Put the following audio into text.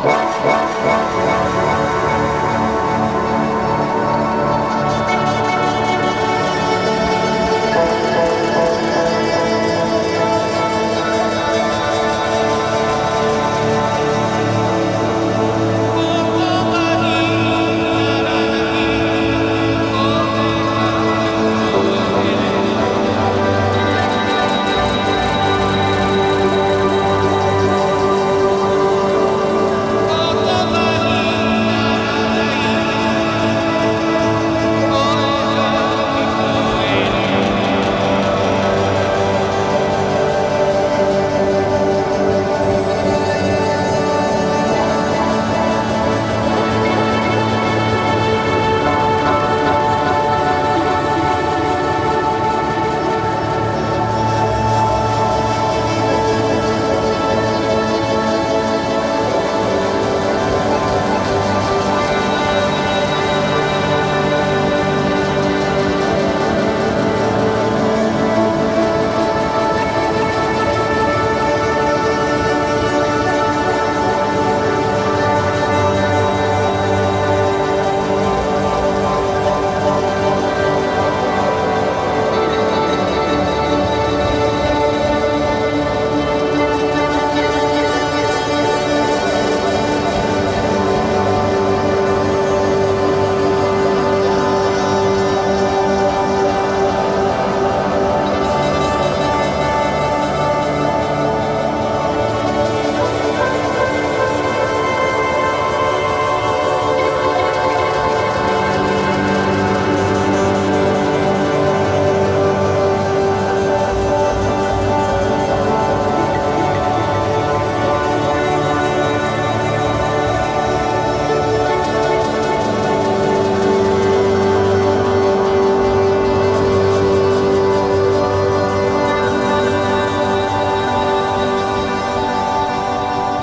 Música